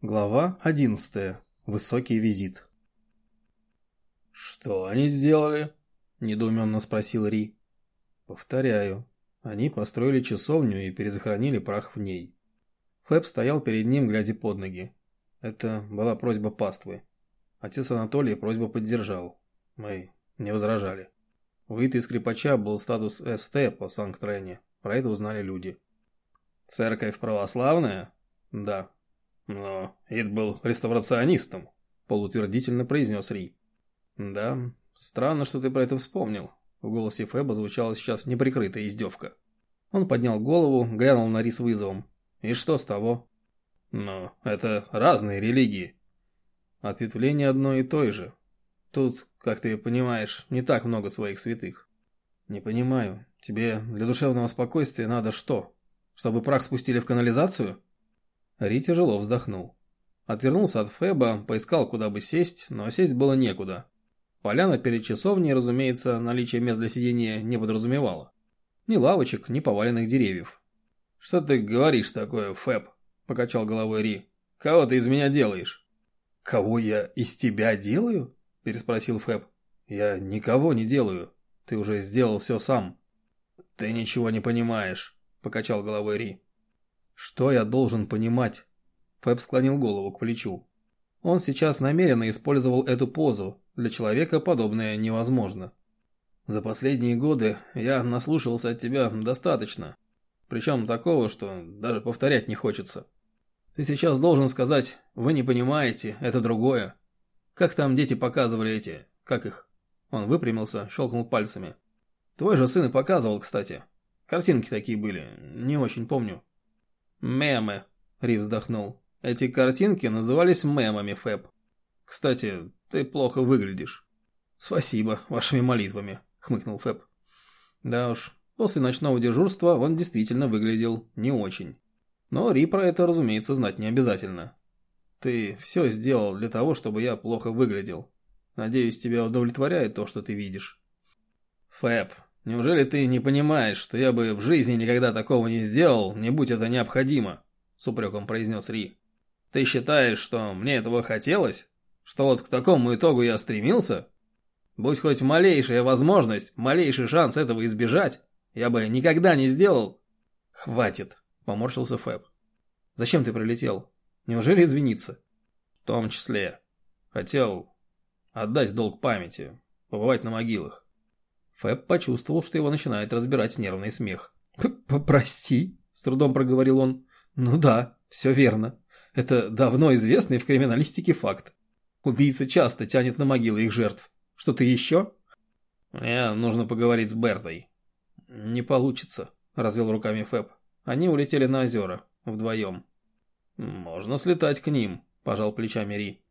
Глава 11. Высокий визит. «Что они сделали?» – недоуменно спросил Ри. «Повторяю, они построили часовню и перезахоронили прах в ней». Фэб стоял перед ним, глядя под ноги. Это была просьба паствы. Отец Анатолий просьбу поддержал. Мы не возражали. У Иты скрипача был статус СТ по Санкт-Рене. Про это узнали люди. «Церковь православная?» «Да», но Ид был реставрационистом, полутвердительно произнес Ри. Да, странно, что ты про это вспомнил. В голосе Феба звучала сейчас неприкрытая издевка. Он поднял голову, глянул на Ри с вызовом. И что с того? Но это разные религии. Ответвление одно и то же. Тут, как ты понимаешь, не так много своих святых. Не понимаю, тебе для душевного спокойствия надо что? Чтобы прах спустили в канализацию? Ри тяжело вздохнул. Отвернулся от Феба, поискал, куда бы сесть, но сесть было некуда. Поляна перед часовней, разумеется, наличие мест для сидения не подразумевало. Ни лавочек, ни поваленных деревьев. «Что ты говоришь такое, Феб?» – покачал головой Ри. «Кого ты из меня делаешь?» «Кого я из тебя делаю?» – переспросил Феб. «Я никого не делаю. Ты уже сделал все сам». «Ты ничего не понимаешь», – покачал головой Ри. Что я должен понимать? Фэб склонил голову к плечу. Он сейчас намеренно использовал эту позу. Для человека подобное невозможно. За последние годы я наслушался от тебя достаточно. Причем такого, что даже повторять не хочется. Ты сейчас должен сказать, вы не понимаете, это другое. Как там дети показывали эти, как их? Он выпрямился, щелкнул пальцами. Твой же сын и показывал, кстати. Картинки такие были, не очень помню. «Мемы», — Ри вздохнул. «Эти картинки назывались мемами, Фэб. Кстати, ты плохо выглядишь». «Спасибо, вашими молитвами», — хмыкнул Фэб. Да уж, после ночного дежурства он действительно выглядел не очень. Но Ри про это, разумеется, знать не обязательно. Ты все сделал для того, чтобы я плохо выглядел. Надеюсь, тебя удовлетворяет то, что ты видишь. Фэб, Неужели ты не понимаешь, что я бы в жизни никогда такого не сделал, не будь это необходимо?» С упреком произнес Ри. «Ты считаешь, что мне этого хотелось? Что вот к такому итогу я стремился? Будь хоть малейшая возможность, малейший шанс этого избежать, я бы никогда не сделал». «Хватит», — поморщился Фэб. «Зачем ты прилетел? Неужели извиниться?» «В том числе. Хотел отдать долг памяти, побывать на могилах. Фэб почувствовал, что его начинает разбирать нервный смех. «Прости», — с трудом проговорил он. «Ну да, все верно. Это давно известный в криминалистике факт. Убийца часто тянет на могилы их жертв. Что-то еще?» «Мне нужно поговорить с Бертой». «Не получится», — развел руками Фэб. Они улетели на озера, вдвоем. «Можно слетать к ним», — пожал плечами Ри.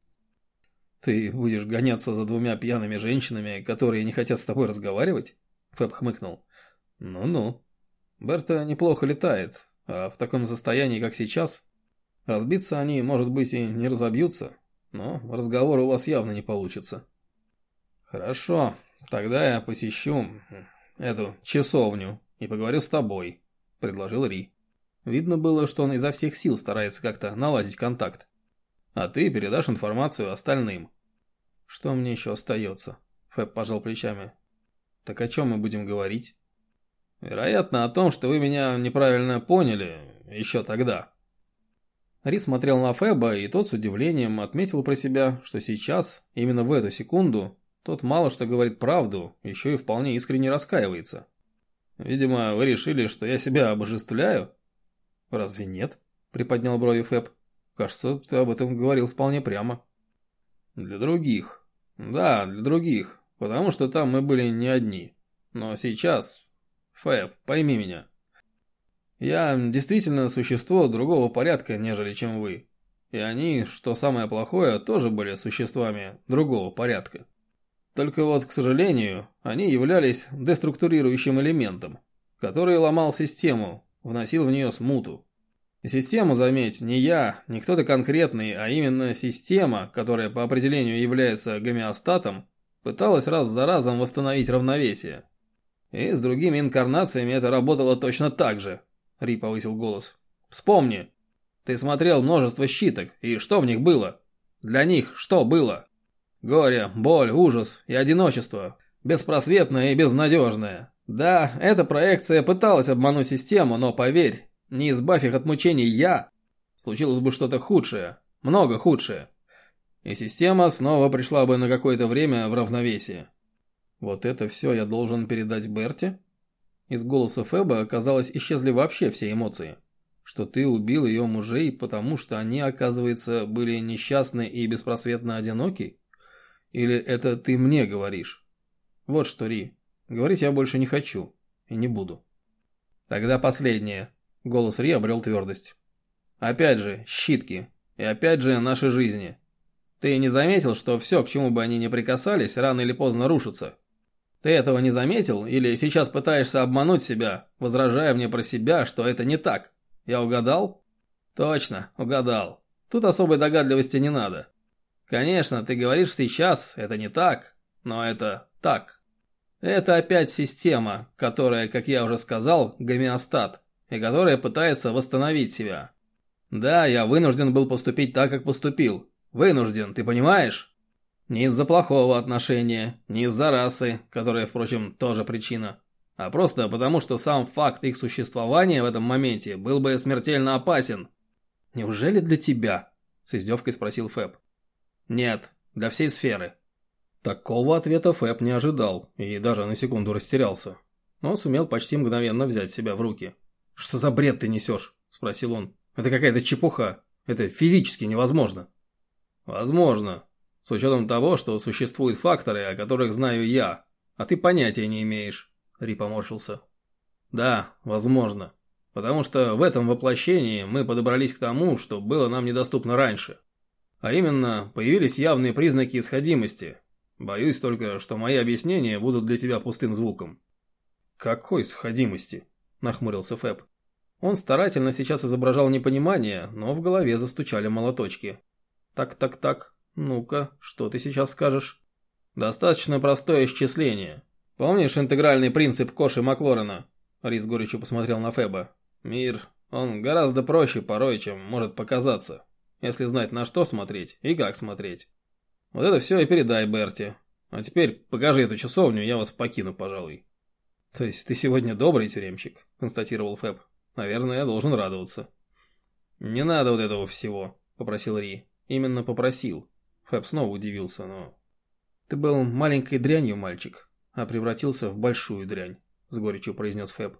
«Ты будешь гоняться за двумя пьяными женщинами, которые не хотят с тобой разговаривать?» Фэб хмыкнул. «Ну-ну. Берта неплохо летает, а в таком состоянии, как сейчас, разбиться они, может быть, и не разобьются, но разговор у вас явно не получится». «Хорошо, тогда я посещу эту часовню и поговорю с тобой», — предложил Ри. Видно было, что он изо всех сил старается как-то наладить контакт а ты передашь информацию остальным. Что мне еще остается? Фэб пожал плечами. Так о чем мы будем говорить? Вероятно, о том, что вы меня неправильно поняли еще тогда. Ри смотрел на Фэба, и тот с удивлением отметил про себя, что сейчас, именно в эту секунду, тот мало что говорит правду, еще и вполне искренне раскаивается. Видимо, вы решили, что я себя обожествляю? Разве нет? Приподнял брови Фэб. Кажется, ты об этом говорил вполне прямо. Для других. Да, для других. Потому что там мы были не одни. Но сейчас... Фэб, пойми меня. Я действительно существо другого порядка, нежели чем вы. И они, что самое плохое, тоже были существами другого порядка. Только вот, к сожалению, они являлись деструктурирующим элементом, который ломал систему, вносил в нее смуту. И система, заметь, не я, не кто-то конкретный, а именно система, которая по определению является гомеостатом, пыталась раз за разом восстановить равновесие. И с другими инкарнациями это работало точно так же. Ри повысил голос. Вспомни. Ты смотрел множество щиток, и что в них было? Для них что было? Горе, боль, ужас и одиночество. Беспросветное и безнадежное. Да, эта проекция пыталась обмануть систему, но поверь, не избавь их от мучений я, случилось бы что-то худшее, много худшее. И система снова пришла бы на какое-то время в равновесие. Вот это все я должен передать Берте? Из голоса Феба, казалось, исчезли вообще все эмоции. Что ты убил ее мужей, потому что они, оказывается, были несчастны и беспросветно одиноки? Или это ты мне говоришь? Вот что, Ри, говорить я больше не хочу и не буду. Тогда последнее. Голос Ри обрел твердость. Опять же, щитки. И опять же, наши жизни. Ты не заметил, что все, к чему бы они ни прикасались, рано или поздно рушится? Ты этого не заметил или сейчас пытаешься обмануть себя, возражая мне про себя, что это не так? Я угадал? Точно, угадал. Тут особой догадливости не надо. Конечно, ты говоришь сейчас, это не так, но это так. Это опять система, которая, как я уже сказал, гомеостат, и которая пытается восстановить себя. Да, я вынужден был поступить так, как поступил. Вынужден, ты понимаешь? Не из-за плохого отношения, не из-за расы, которая, впрочем, тоже причина, а просто потому, что сам факт их существования в этом моменте был бы смертельно опасен. «Неужели для тебя?» – с издевкой спросил Фэб. «Нет, для всей сферы». Такого ответа Фэб не ожидал и даже на секунду растерялся, но сумел почти мгновенно взять себя в руки. «Что за бред ты несешь?» – спросил он. «Это какая-то чепуха. Это физически невозможно». «Возможно», с учетом того, что существуют факторы, о которых знаю я, а ты понятия не имеешь. Ри поморщился. Да, возможно. Потому что в этом воплощении мы подобрались к тому, что было нам недоступно раньше. А именно, появились явные признаки исходимости. Боюсь только, что мои объяснения будут для тебя пустым звуком. Какой сходимости? Нахмурился Фэб. Он старательно сейчас изображал непонимание, но в голове застучали молоточки. Так-так-так, «Ну-ка, что ты сейчас скажешь?» «Достаточно простое исчисление. Помнишь интегральный принцип Коши Маклорена?» Рис горечью посмотрел на Феба. «Мир, он гораздо проще порой, чем может показаться, если знать на что смотреть и как смотреть. Вот это все и передай Берти. А теперь покажи эту часовню, я вас покину, пожалуй». «То есть ты сегодня добрый тюремщик?» – констатировал Феб. «Наверное, я должен радоваться». «Не надо вот этого всего», – попросил Ри. Именно попросил. Фэб снова удивился, но... «Ты был маленькой дрянью, мальчик, а превратился в большую дрянь», — с горечью произнес Фэб.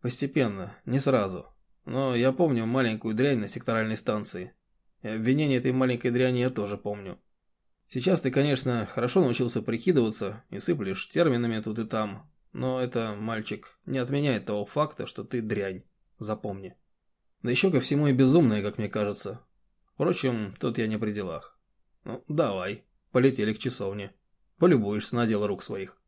«Постепенно, не сразу. Но я помню маленькую дрянь на секторальной станции. И обвинение этой маленькой дряни я тоже помню. Сейчас ты, конечно, хорошо научился прикидываться и сыплешь терминами тут и там, но это, мальчик, не отменяет того факта, что ты дрянь. Запомни. Да еще ко всему и безумная, как мне кажется. Впрочем, тут я не при делах. Ну, давай, полетели к часовне. Полюбуешься на дело рук своих.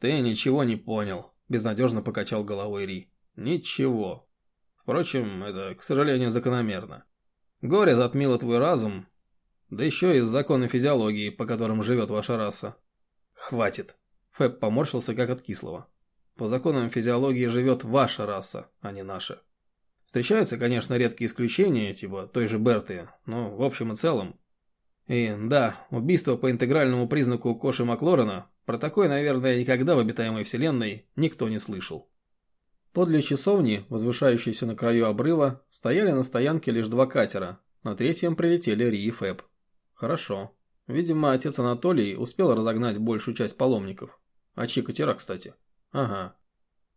Ты ничего не понял, безнадежно покачал головой Ри. Ничего. Впрочем, это, к сожалению, закономерно. Горе затмило твой разум, да еще и законы физиологии, по которым живет ваша раса. Хватит. Фэб поморщился, как от кислого. По законам физиологии живет ваша раса, а не наша. Встречаются, конечно, редкие исключения, типа той же Берты, но в общем и целом и да, убийство по интегральному признаку Коши Маклорена, про такое, наверное, никогда в обитаемой вселенной никто не слышал. Подле часовни, возвышающейся на краю обрыва, стояли на стоянке лишь два катера, на третьем прилетели Ри и Фэб. Хорошо. Видимо, отец Анатолий успел разогнать большую часть паломников. А чьи катера, кстати? Ага.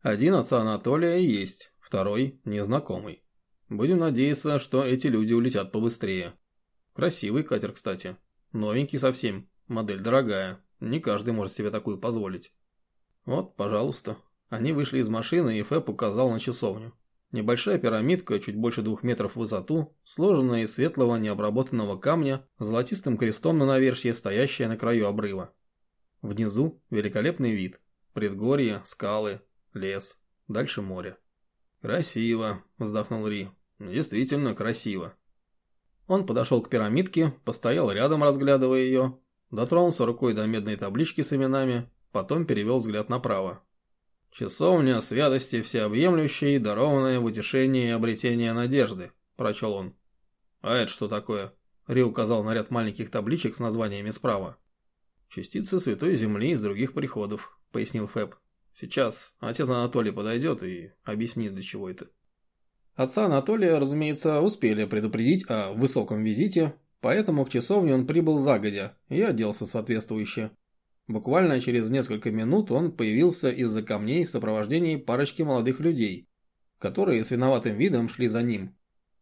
Один отца Анатолия есть, второй – незнакомый. Будем надеяться, что эти люди улетят побыстрее. Красивый катер, кстати. Новенький совсем. Модель дорогая. Не каждый может себе такую позволить. Вот, пожалуйста. Они вышли из машины, и Фэб указал на часовню. Небольшая пирамидка, чуть больше двух метров в высоту, сложенная из светлого необработанного камня, золотистым крестом на навершье, стоящая на краю обрыва. Внизу великолепный вид. Предгорье, скалы, лес, дальше море. «Красиво», – вздохнул Ри. «Действительно красиво». Он подошел к пирамидке, постоял рядом, разглядывая ее, дотронулся рукой до медной таблички с именами, потом перевел взгляд направо. «Часовня святости всеобъемлющей, дарованная в утешении и обретение надежды», – прочел он. А это что такое? Ри указал на ряд маленьких табличек с названиями справа. «Частицы Святой Земли из других приходов», — пояснил Фэб. «Сейчас отец Анатолий подойдет и объяснит, для чего это». Отца Анатолия, разумеется, успели предупредить о высоком визите, поэтому к часовне он прибыл загодя и оделся соответствующе. Буквально через несколько минут он появился из-за камней в сопровождении парочки молодых людей, которые с виноватым видом шли за ним.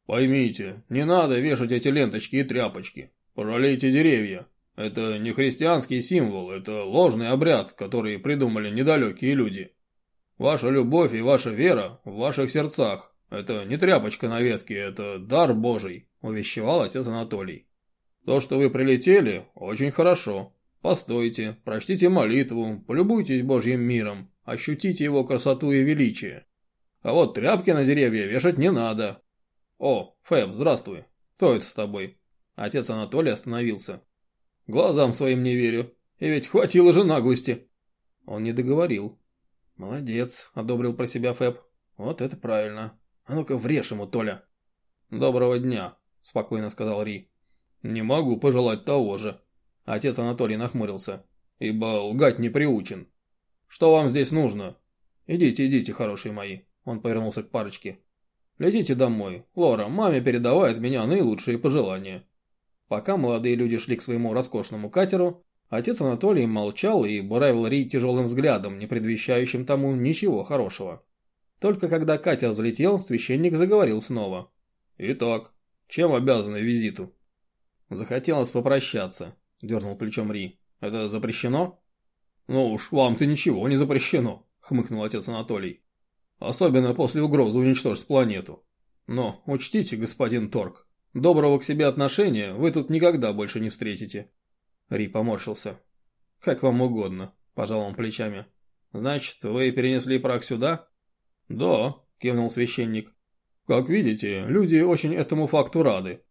«Поймите, не надо вешать эти ленточки и тряпочки. Пожалейте деревья. Это не христианский символ, это ложный обряд, который придумали недалекие люди. Ваша любовь и ваша вера в ваших сердцах. Это не тряпочка на ветке, это дар Божий», – увещевал отец Анатолий. «То, что вы прилетели, очень хорошо. Постойте, прочтите молитву, полюбуйтесь Божьим миром, ощутите его красоту и величие. А вот тряпки на деревья вешать не надо. О, Фэб, здравствуй. Кто это с тобой? Отец Анатолий остановился. Глазам своим не верю. И ведь хватило же наглости. Он не договорил. Молодец, одобрил про себя Фэб. Вот это правильно. А ну-ка врежь ему, Толя. Доброго дня, спокойно сказал Ри. Не могу пожелать того же. Отец Анатолий нахмурился. Ибо лгать не приучен. Что вам здесь нужно? Идите, идите, хорошие мои. Он повернулся к парочке. «Летите домой. Лора, маме передавает меня наилучшие пожелания». Пока молодые люди шли к своему роскошному катеру, отец Анатолий молчал и буравил Ри тяжелым взглядом, не предвещающим тому ничего хорошего. Только когда катер взлетел, священник заговорил снова. «Итак, чем обязаны визиту?» «Захотелось попрощаться», — дернул плечом Ри. «Это запрещено?» «Ну уж, вам-то ничего не запрещено», — хмыкнул отец Анатолий. Особенно после угрозы уничтожить планету. Но учтите, господин Торг, доброго к себе отношения вы тут никогда больше не встретите. Ри поморщился. Как вам угодно, пожал он плечами. Значит, вы перенесли прах сюда? Да, кивнул священник. Как видите, люди очень этому факту рады.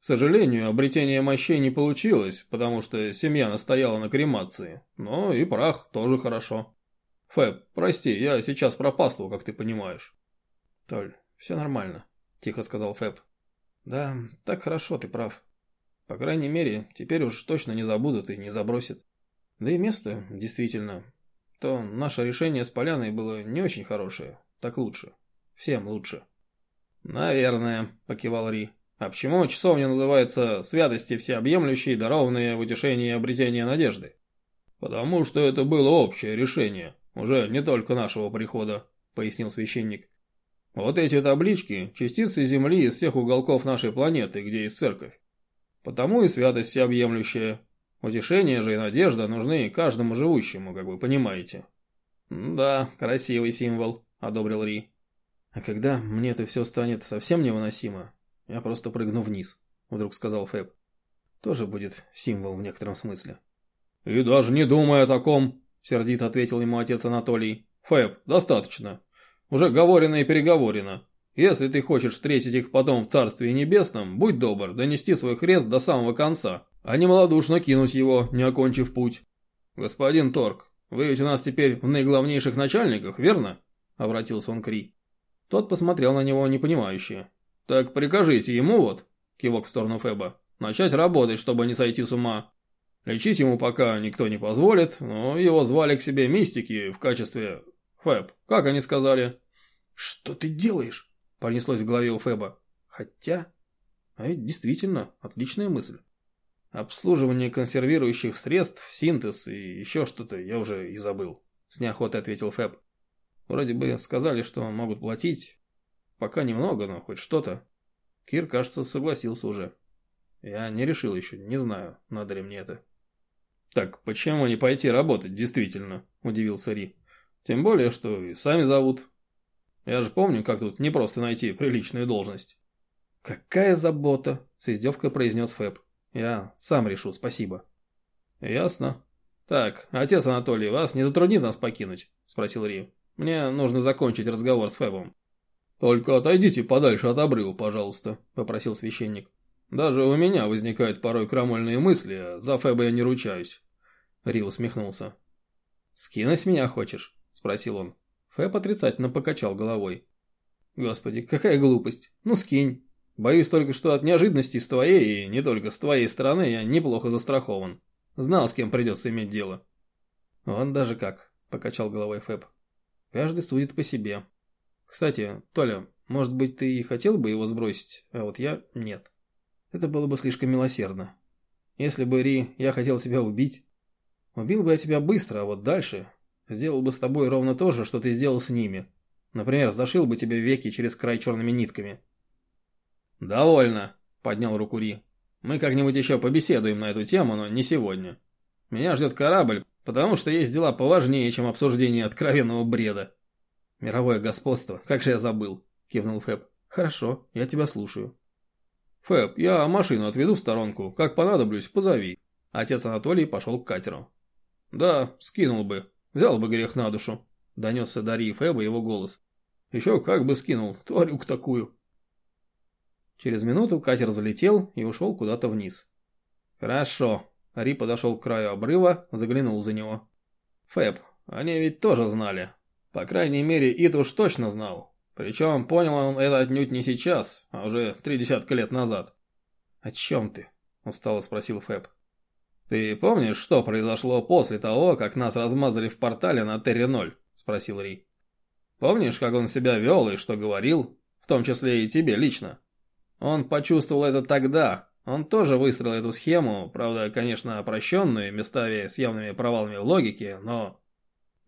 К сожалению, обретение мощей не получилось, потому что семья настояла на кремации, но и прах тоже хорошо. Фэб, прости, я сейчас пропаствовал, как ты понимаешь. Толь, все нормально, тихо сказал Фэб. Да, так хорошо, ты прав. По крайней мере, теперь уж точно не забудут и не забросят. Да и место, действительно, то наше решение с поляной было не очень хорошее, так лучше. Всем лучше. Наверное, покивал Ри. А почему часовня называется «Святости всеобъемлющей, дарованные в утешении и обретении надежды»? Потому что это было общее решение, уже не только нашего прихода», — пояснил священник. «Вот эти таблички — частицы Земли из всех уголков нашей планеты, где есть церковь. Потому и святость всеобъемлющая. Утешение же и надежда нужны каждому живущему, как вы понимаете». «Да, красивый символ», — одобрил Ри. «А когда мне это все станет совсем невыносимо, я просто прыгну вниз», — вдруг сказал Фэб. «Тоже будет символ в некотором смысле». «И даже не думай о таком», сердито ответил ему отец Анатолий. Фэб, достаточно. Уже говорено и переговорено. Если ты хочешь встретить их потом в Царстве Небесном, будь добр, донести свой хрест до самого конца, а не малодушно кинуть его, не окончив путь. Господин Торг, вы ведь у нас теперь в наиглавнейших начальниках, верно? Обратился он к Ри. Тот посмотрел на него непонимающе. Так прикажите ему вот, кивок в сторону Феба, начать работать, чтобы не сойти с ума. Лечить ему пока никто не позволит, но его звали к себе мистики в качестве... Фэб, как они сказали? «Что ты делаешь?» – пронеслось в голове у Фэба. Хотя... А ведь действительно, отличная мысль. Обслуживание консервирующих средств, синтез и еще что-то я уже и забыл. С неохотой ответил Фэб. Вроде бы сказали, что могут платить. Пока немного, но хоть что-то. Кир, кажется, согласился уже. Я не решил еще, не знаю, надо ли мне это. «Так почему не пойти работать, действительно?» – удивился Ри. «Тем более, что и сами зовут. Я же помню, как тут не просто найти приличную должность». «Какая забота!» – с издевкой произнес Фэб. «Я сам решу, спасибо». «Ясно. Так, отец Анатолий, вас не затруднит нас покинуть?» – спросил Ри. «Мне нужно закончить разговор с Фэбом». «Только отойдите подальше от обрыва, пожалуйста», – попросил священник. «Даже у меня возникают порой крамольные мысли, а за Фэба я не ручаюсь. Ри усмехнулся. «Скинуть меня хочешь?» – спросил он. Фэб отрицательно покачал головой. «Господи, какая глупость! Ну скинь! Боюсь только, что от неожиданности с твоей, и не только с твоей стороны, я неплохо застрахован. Знал, с кем придется иметь дело». «Он даже как», — покачал головой Фэб. «Каждый судит по себе. Кстати, Толя, может быть, ты и хотел бы его сбросить, а вот я нет. Это было бы слишком милосердно. Если бы, Ри, я хотел тебя убить, убил бы я тебя быстро, а вот дальше сделал бы с тобой ровно то же, что ты сделал с ними. Например, зашил бы тебе веки через край черными нитками». «Довольно», — поднял руку Ри. «Мы как-нибудь еще побеседуем на эту тему, но не сегодня. Меня ждет корабль, потому что есть дела поважнее, чем обсуждение откровенного бреда». «Мировое господство, как же я забыл», — кивнул Фэб. «Хорошо, я тебя слушаю». «Фэб, я машину отведу в сторонку, как понадоблюсь, позови». Отец Анатолий пошел к катеру. «Да, скинул бы, взял бы грех на душу», — донесся Дарьи Фэба его голос. «Еще как бы скинул, тварюк такую». Через минуту катер залетел и ушел куда-то вниз. «Хорошо». Ри подошел к краю обрыва, заглянул за него. «Фэб, они ведь тоже знали. По крайней мере, Ит уж точно знал. Причем понял он это отнюдь не сейчас, а уже три десятка лет назад». «О чем ты?» – устало спросил Фэб. «Ты помнишь, что произошло после того, как нас размазали в портале на Терре-0?» – спросил Ри. «Помнишь, как он себя вел и что говорил, в том числе и тебе лично?» Он почувствовал это тогда. Он тоже выстроил эту схему, правда, конечно, опрощенную, местами с явными провалами логики, но...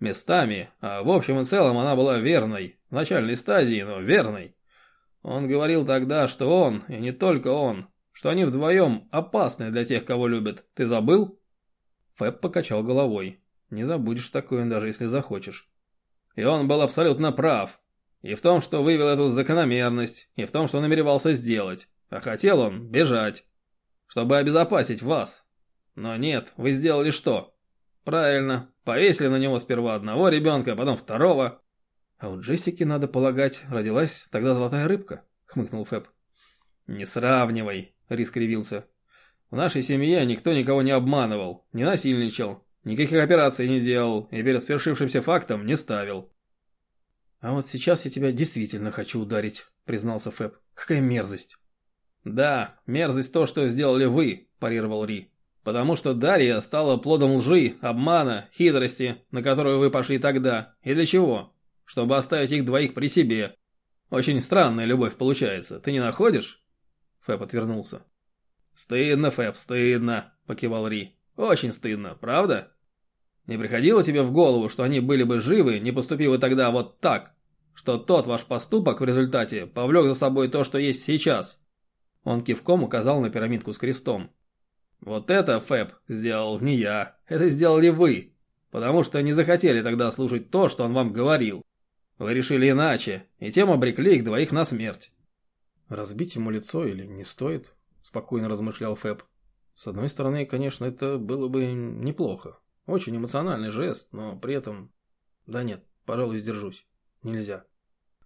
Местами, а в общем и целом она была верной. В начальной стадии, но верной. Он говорил тогда, что он, и не только он, что они вдвоем опасны для тех, кого любят. Ты забыл? Фэб покачал головой. Не забудешь такое, даже если захочешь. И он был абсолютно прав. И в том, что вывел эту закономерность, и в том, что намеревался сделать. А хотел он бежать, чтобы обезопасить вас. Но нет, вы сделали что? Правильно, повесили на него сперва одного ребенка, а потом второго. А у Джессики, надо полагать, родилась тогда золотая рыбка, хмыкнул Фэб. Не сравнивай, Рис кривился. В нашей семье никто никого не обманывал, не насильничал, никаких операций не делал и перед свершившимся фактом не ставил. «А вот сейчас я тебя действительно хочу ударить», — признался Фэб. «Какая мерзость!» «Да, мерзость то, что сделали вы», – парировал Ри. «Потому что Дарья стала плодом лжи, обмана, хитрости, на которую вы пошли тогда. И для чего? Чтобы оставить их двоих при себе. Очень странная любовь получается, ты не находишь?» Фэб отвернулся. «Стыдно, Фэб, стыдно», – покивал Ри. «Очень стыдно, правда?» Не приходило тебе в голову, что они были бы живы, не поступив вы тогда вот так? Что тот ваш поступок в результате повлек за собой то, что есть сейчас?» Он кивком указал на пирамидку с крестом. «Вот это, Фэб, сделал не я. Это сделали вы. Потому что не захотели тогда слушать то, что он вам говорил. Вы решили иначе, и тем обрекли их двоих на смерть». «Разбить ему лицо или не стоит?» – спокойно размышлял Фэб. «С одной стороны, конечно, это было бы неплохо. Очень эмоциональный жест, но при этом... Да нет, пожалуй, сдержусь. Нельзя.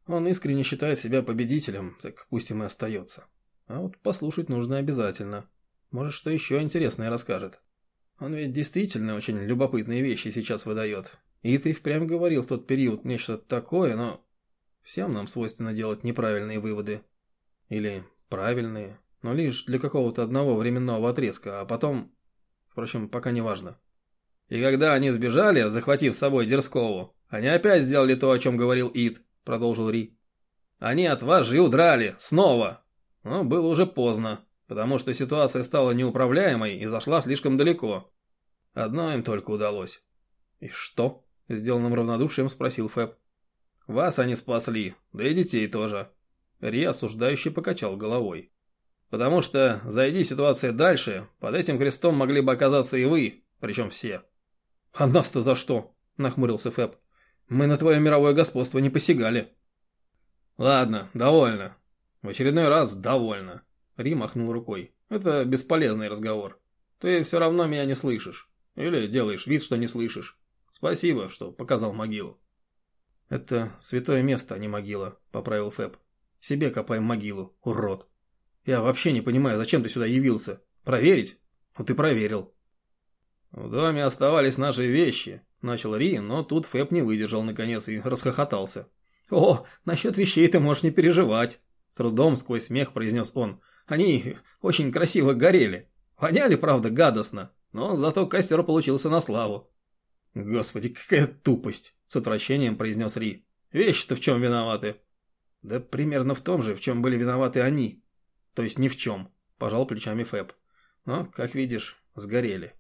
Он искренне считает себя победителем, так пусть им и остается. А вот послушать нужно обязательно. Может, что еще интересное расскажет. Он ведь действительно очень любопытные вещи сейчас выдает. И ты впрямь говорил в тот период нечто такое, но... Всем нам свойственно делать неправильные выводы. Или правильные, но лишь для какого-то одного временного отрезка, а потом... Впрочем, пока не важно. И когда они сбежали, захватив с собой Дерскову, они опять сделали то, о чем говорил Ид, продолжил Ри. Они от вас же и удрали, снова. Но было уже поздно, потому что ситуация стала неуправляемой и зашла слишком далеко. Одно им только удалось. И что? Сделанным равнодушием спросил Фэб. Вас они спасли, да и детей тоже. Ри осуждающе покачал головой. Потому что, зайди ситуация дальше, под этим крестом могли бы оказаться и вы, причем все. «А нас-то за что?» – нахмурился Фэб. «Мы на твое мировое господство не посягали». «Ладно, довольно. В очередной раз довольно». Ри махнул рукой. «Это бесполезный разговор. Ты все равно меня не слышишь. Или делаешь вид, что не слышишь. Спасибо, что показал могилу». «Это святое место, а не могила», – поправил Фэб. «Себе копаем могилу, урод. Я вообще не понимаю, зачем ты сюда явился? Проверить? Ну ты проверил». «В доме оставались наши вещи», – начал Ри, но тут Фэб не выдержал наконец и расхохотался. «О, насчет вещей ты можешь не переживать», – С трудом сквозь смех произнес он. Они очень красиво горели. Воняли, правда, гадостно, но зато костер получился на славу. Господи, какая тупость, с отвращением произнес Ри. Вещи-то в чем виноваты? Да примерно в том же, в чем были виноваты они. То есть ни в чем, пожал плечами Фэб. Но, как видишь, сгорели.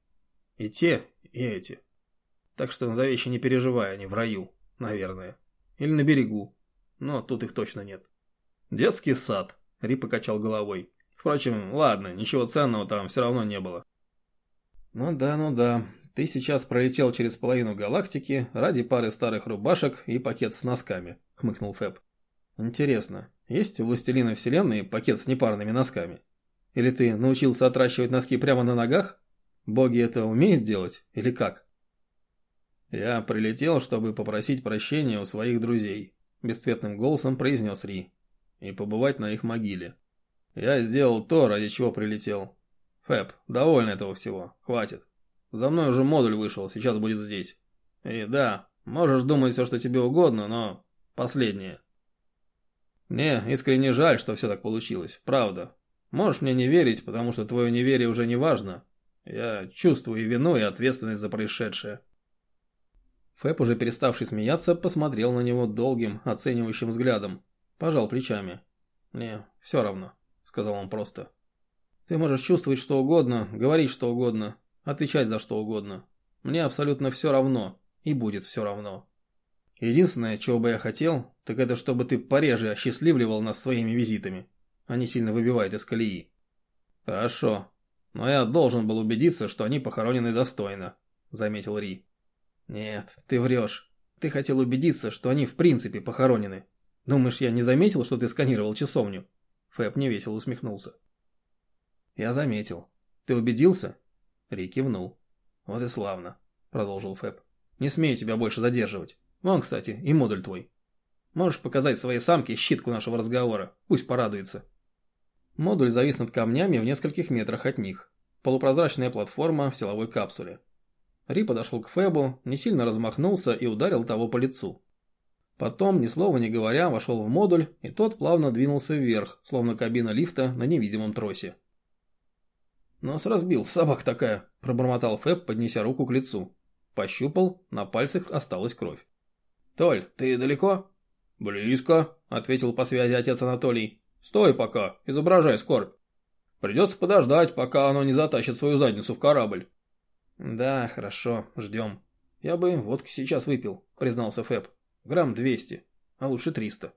И те, и эти. Так что за вещи не переживай, они в раю, наверное. Или на берегу. Но тут их точно нет. Детский сад, Ри покачал головой. Впрочем, ладно, ничего ценного там все равно не было. Ну да, ну да. Ты сейчас пролетел через половину галактики ради пары старых рубашек и пакет с носками, хмыкнул Фэб. Интересно, есть у Властелина Вселенной пакет с непарными носками? Или ты научился отращивать носки прямо на ногах? Боги это умеют делать или как? Я прилетел, чтобы попросить прощения у своих друзей, бесцветным голосом произнес Ри, и побывать на их могиле. Я сделал то, ради чего прилетел. Фэб, довольно этого всего, хватит. За мной уже модуль вышел, сейчас будет здесь. И да, можешь думать все, что тебе угодно, но последнее. Мне искренне жаль, что все так получилось, правда. Можешь мне не верить, потому что твое неверие уже не важно. Я чувствую и вину, и ответственность за происшедшее. Фэб, уже переставший смеяться, посмотрел на него долгим, оценивающим взглядом. Пожал плечами. «Мне все равно», — сказал он просто. «Ты можешь чувствовать что угодно, говорить что угодно, отвечать за что угодно. Мне абсолютно все равно, и будет все равно. Единственное, чего бы я хотел, так это чтобы ты пореже осчастливливал нас своими визитами. Они сильно выбивают из колеи. Хорошо, но я должен был убедиться, что они похоронены достойно, заметил Ри. Нет, ты врешь. Ты хотел убедиться, что они в принципе похоронены. Думаешь, я не заметил, что ты сканировал часовню? Фэб невесело усмехнулся. Я заметил. Ты убедился? Ри кивнул. Вот и славно, продолжил Фэб. Не смею тебя больше задерживать. Вон, кстати, и модуль твой. Можешь показать своей самке щитку нашего разговора. Пусть порадуется. Модуль завис над камнями в нескольких метрах от них. Полупрозрачная платформа в силовой капсуле. Ри подошел к Фебу, не сильно размахнулся и ударил того по лицу. Потом, ни слова не говоря, вошел в модуль, и тот плавно двинулся вверх, словно кабина лифта на невидимом тросе. «Нас разбил, собак такая», – пробормотал Фэб, поднеся руку к лицу. Пощупал, на пальцах осталась кровь. «Толь, ты далеко?» «Близко», — ответил по связи отец Анатолий. «Стой пока, изображай скорбь. Придется подождать, пока оно не затащит свою задницу в корабль». «Да, хорошо, ждем. Я бы водки сейчас выпил», — признался Фэб. «Грамм двести, а лучше триста».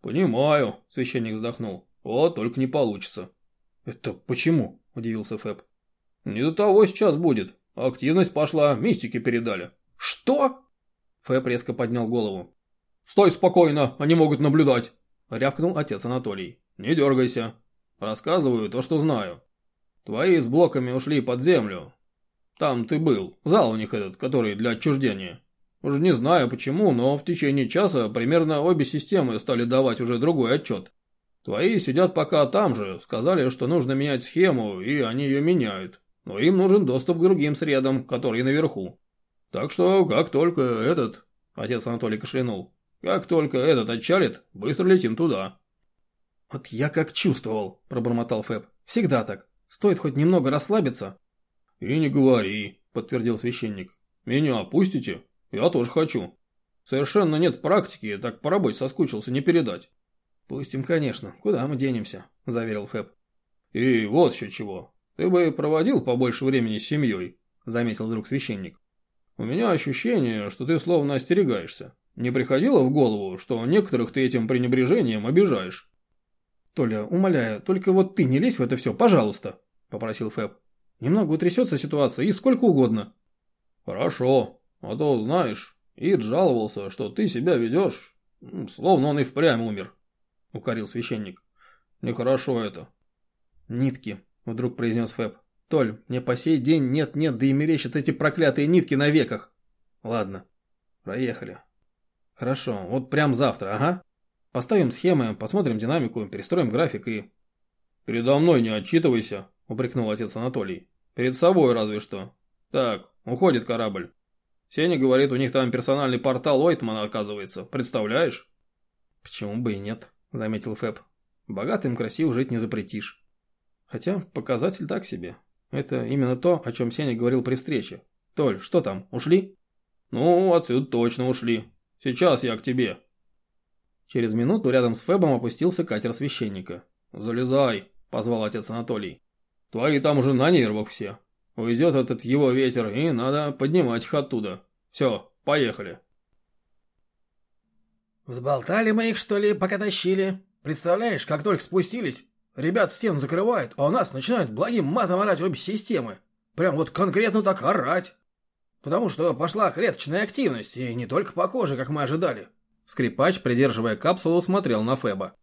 «Понимаю», — священник вздохнул. «Вот только не получится». «Это почему?» – удивился Фэб. «Не до того сейчас будет. Активность пошла, мистики передали». «Что?» Фэб резко поднял голову. «Стой спокойно, они могут наблюдать!» – рявкнул отец Анатолий. «Не дергайся. Рассказываю то, что знаю. Твои с блоками ушли под землю. Там ты был, зал у них этот, который для отчуждения. Уже не знаю почему, но в течение часа примерно обе системы стали давать уже другой отчет. Твои сидят пока там же, сказали, что нужно менять схему, и они ее меняют. Но им нужен доступ к другим средам, которые наверху. Так что, как только этот... Отец Анатолий кашлянул. Как только этот отчалит, быстро летим туда. Вот я как чувствовал, пробормотал Фэб. Всегда так. Стоит хоть немного расслабиться. И не говори, подтвердил священник. Меня опустите? Я тоже хочу. Совершенно нет практики, так по работе соскучился, не передать. Пустим, конечно. Куда мы денемся? Заверил Фэб. И вот еще чего. Ты бы проводил побольше времени с семьей, заметил вдруг священник. У меня ощущение, что ты словно остерегаешься. Не приходило в голову, что некоторых ты этим пренебрежением обижаешь? Толя, умоляю, только вот ты не лезь в это все, пожалуйста, попросил Фэб. Немного утрясется ситуация и сколько угодно. Хорошо, а то, знаешь, Ид жаловался, что ты себя ведешь, словно он и впрямь умер, укорил священник. Нехорошо это. Нитки, вдруг произнес Фэб. Толь, мне по сей день нет-нет, да и мерещатся эти проклятые нитки на веках. Ладно, проехали. Хорошо, вот прям завтра, ага. Поставим схемы, посмотрим динамику, перестроим график и... Передо мной не отчитывайся, упрекнул отец Анатолий. Перед собой разве что. Так, уходит корабль. Сеня говорит, у них там персональный портал Ойтмана оказывается, представляешь? Почему бы и нет, заметил Фэб. Богатым красиво жить не запретишь. Хотя показатель так себе. Это именно то, о чем Сеня говорил при встрече. Толь, что там, ушли? Ну, отсюда точно ушли. Сейчас я к тебе. Через минуту рядом с Фебом опустился катер священника. «Залезай», — позвал отец Анатолий. «Твои там уже на нервах все. Уйдет этот его ветер, и надо поднимать их оттуда. Все, поехали». «Взболтали мы их, что ли, пока тащили? Представляешь, как только спустились, ребят стену закрывают, а у нас начинают благим матом орать обе системы. Прям вот конкретно так орать. Потому что пошла клеточная активность, и не только по коже, как мы ожидали». Скрипач, придерживая капсулу, смотрел на Феба.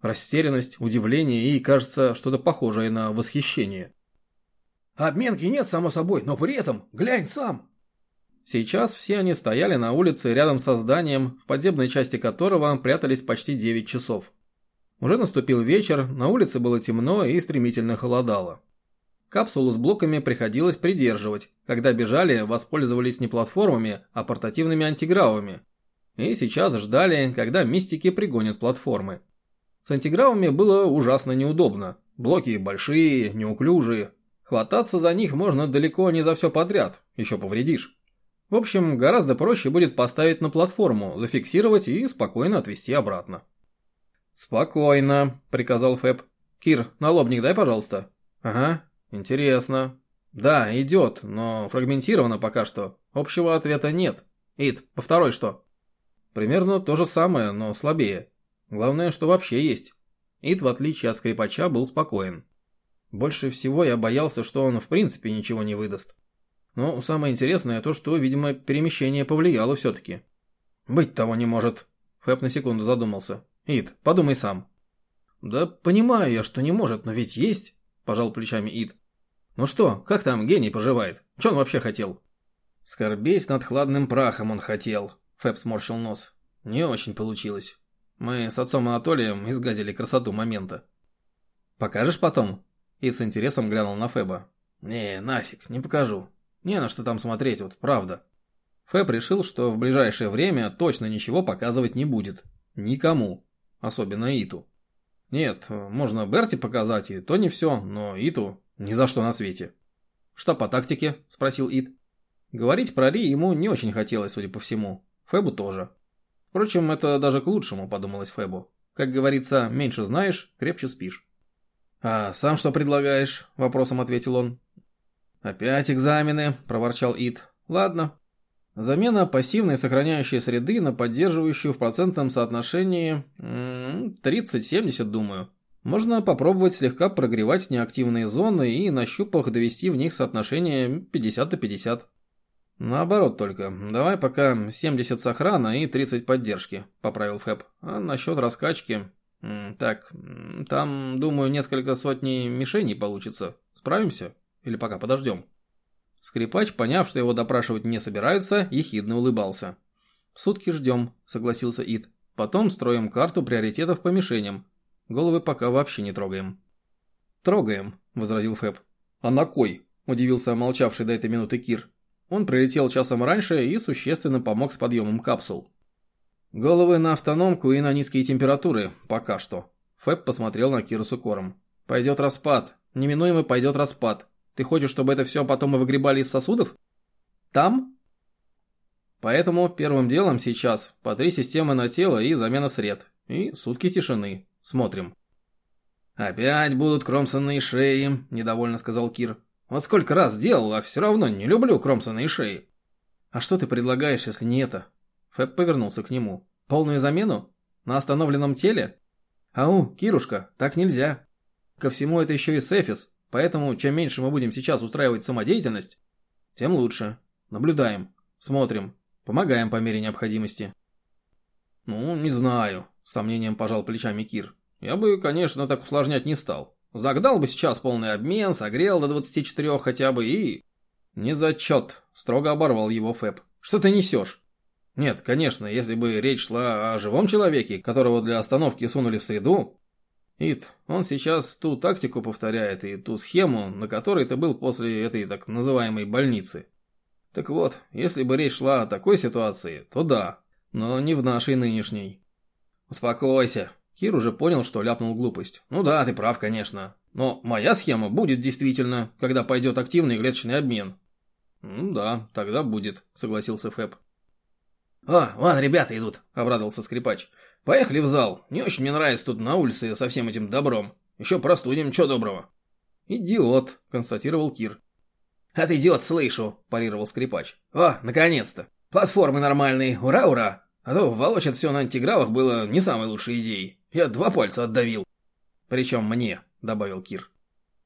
Растерянность, удивление и, кажется, что-то похожее на восхищение. «Обменки нет, само собой, но при этом, глянь сам!» Сейчас все они стояли на улице рядом со зданием, в подземной части которого прятались почти 9 часов. Уже наступил вечер, на улице было темно и стремительно холодало. Капсулу с блоками приходилось придерживать. Когда бежали, воспользовались не платформами, а портативными антигравами. И сейчас ждали, когда мистики пригонят платформы. С антигравами было ужасно неудобно. Блоки большие, неуклюжие. Хвататься за них можно далеко не за все подряд, еще повредишь. В общем, гораздо проще будет поставить на платформу, зафиксировать и спокойно отвезти обратно. «Спокойно», — приказал Фэб. «Кир, налобник дай, пожалуйста». «Ага, интересно». «Да, идет, но фрагментировано пока что. Общего ответа нет. Ид, по второй что?» «Примерно то же самое, но слабее. Главное, что вообще есть. Ид, в отличие от скрипача, был спокоен. Больше всего я боялся, что он в принципе ничего не выдаст. Но самое интересное то, что, видимо, перемещение повлияло все-таки. «Быть того не может», — Фэб на секунду задумался. «Ид, подумай сам». «Да понимаю я, что не может, но ведь есть», — пожал плечами Ид. «Ну что, как там гений поживает? Че он вообще хотел?» «Скорбеть над хладным прахом он хотел», — Фэб сморщил нос. «Не очень получилось. Мы с отцом Анатолием изгадили красоту момента. Покажешь потом? И с интересом глянул на Феба. Не, нафиг, не покажу. Не на что там смотреть, вот правда. Феб решил, что в ближайшее время точно ничего показывать не будет. Никому. Особенно Иту. Нет, можно Берти показать, и то не все, но Иту ни за что на свете. «Что по тактике?» – спросил Ит. Говорить про Ри ему не очень хотелось, судя по всему. Фебу тоже. Впрочем, это даже к лучшему, подумалось Фэбу. Как говорится, меньше знаешь, крепче спишь. «А сам что предлагаешь?» – вопросом ответил он. «Опять экзамены», – проворчал Ит. «Ладно. Замена пассивной сохраняющей среды на поддерживающую в процентном соотношении 30-70, думаю. Можно попробовать слегка прогревать неактивные зоны и на щупах довести в них соотношение 50 на 50. «Наоборот только. Давай пока 70 с охраны и 30 поддержки», — поправил Фэб. «А насчет раскачки...» «Так, там, думаю, несколько сотней мишеней получится. Справимся? Или пока подождем?» Скрипач, поняв, что его допрашивать не собираются, ехидно улыбался. «Сутки ждем», — согласился Ид. «Потом строим карту приоритетов по мишеням. Головы пока вообще не трогаем». «Трогаем», — возразил Фэб. «А на кой?» — удивился молчавший до этой минуты Кир. Он прилетел часом раньше и существенно помог с подъемом капсул. Головы на автономку и на низкие температуры, пока что. Фэб посмотрел на Киру с укором. Пойдет распад. Неминуемо пойдет распад. Ты хочешь, чтобы это все потом мы выгребали из сосудов? Там? Поэтому первым делом сейчас по три системы на тело и замена сред. И сутки тишины. Смотрим. «Опять будут кромсанные шеи», – недовольно сказал Кир. Вот сколько раз делал, а все равно не люблю кромсанные шеи. А что ты предлагаешь, если не это? Фэб повернулся к нему. Полную замену? На остановленном теле? Ау, Кирушка, так нельзя. Ко всему это еще и Сефис, поэтому чем меньше мы будем сейчас устраивать самодеятельность, тем лучше. Наблюдаем, смотрим, помогаем по мере необходимости. Ну, не знаю, с сомнением пожал плечами Кир. Я бы, конечно, так усложнять не стал. Загнал бы сейчас полный обмен, согрел до 24 хотя бы и... Не зачет, строго оборвал его Фэб. Что ты несешь? Нет, конечно, если бы речь шла о живом человеке, которого для остановки сунули в среду... Ит, он сейчас ту тактику повторяет и ту схему, на которой ты был после этой так называемой больницы. Так вот, если бы речь шла о такой ситуации, то да, но не в нашей нынешней. Успокойся, Кир уже понял, что ляпнул глупость. «Ну да, ты прав, конечно. Но моя схема будет действительно, когда пойдет активный клеточный обмен». «Ну да, тогда будет», — согласился Фэб. «О, вон ребята идут», — обрадовался скрипач. «Поехали в зал. Не очень мне нравится тут на улице со всем этим добром. Еще простудим, что доброго». «Идиот», — констатировал Кир. «От идиот слышу», — парировал скрипач. «О, наконец-то! Платформы нормальные, ура-ура! А то волочат все на антигравах было не самой лучшей идеей. Я два пальца отдавил». «Причем мне», — добавил Кир.